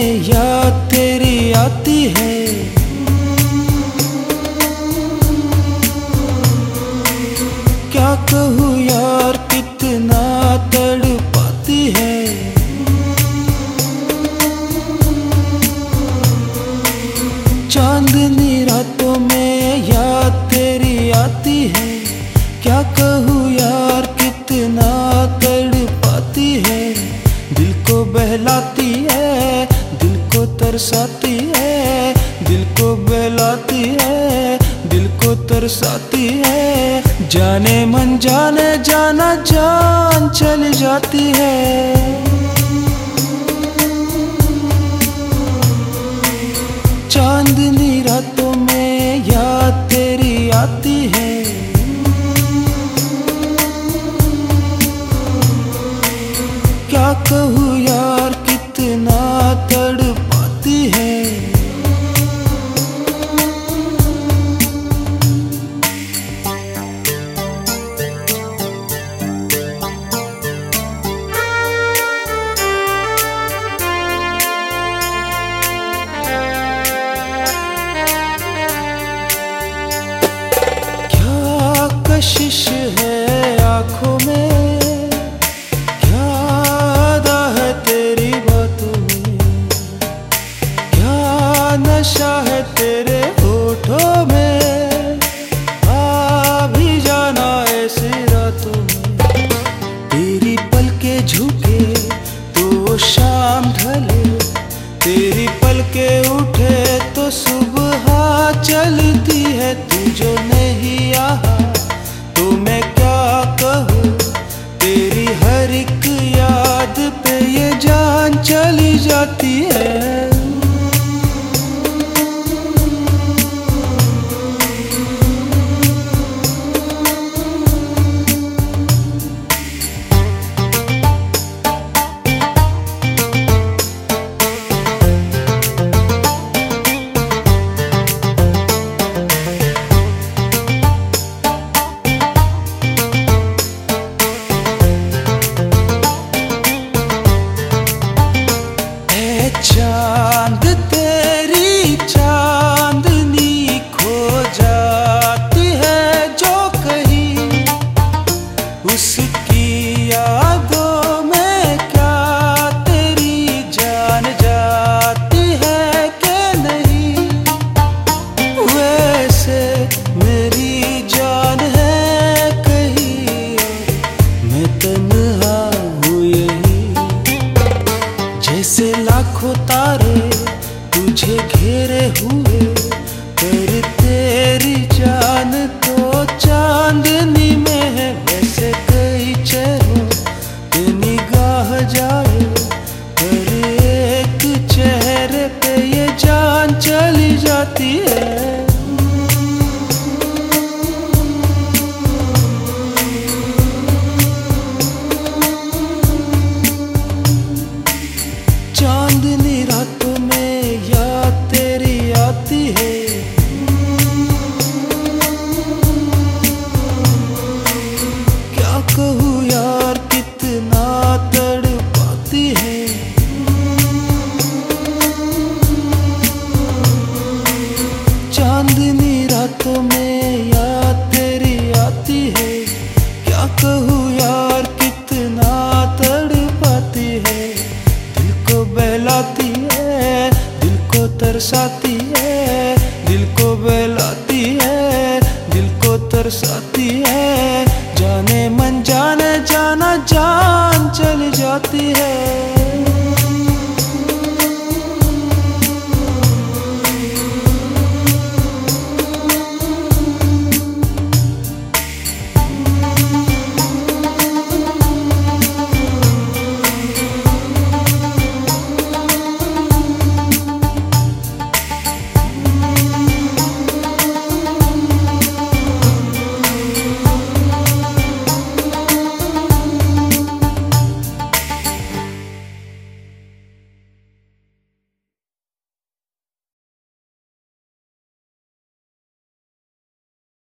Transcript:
याद तेरी आती है? क्या कहूँ यार कितना तड़ तरसाती है, दिल को बहलाती है, दिल को तरसाती है। जाने मन, जाने जाना, जान चल जाती है। चांदनी चली जाती है। लाखों तारे तुझे घेरे हुए, तेरी तेरी जान तो चांदनी में है। वैसे कई चेहरों पे निगाह जाए, तेरे एक चेहरे पे ये जान चली जाती है। कहूँ यार, कितना तड़ पाती है। चांदनी रातों में याद तेरी आती है। क्या कहूँ यार, कितना तड़ पाती है। दिल को बहलाती है, दिल को तरसाती है 저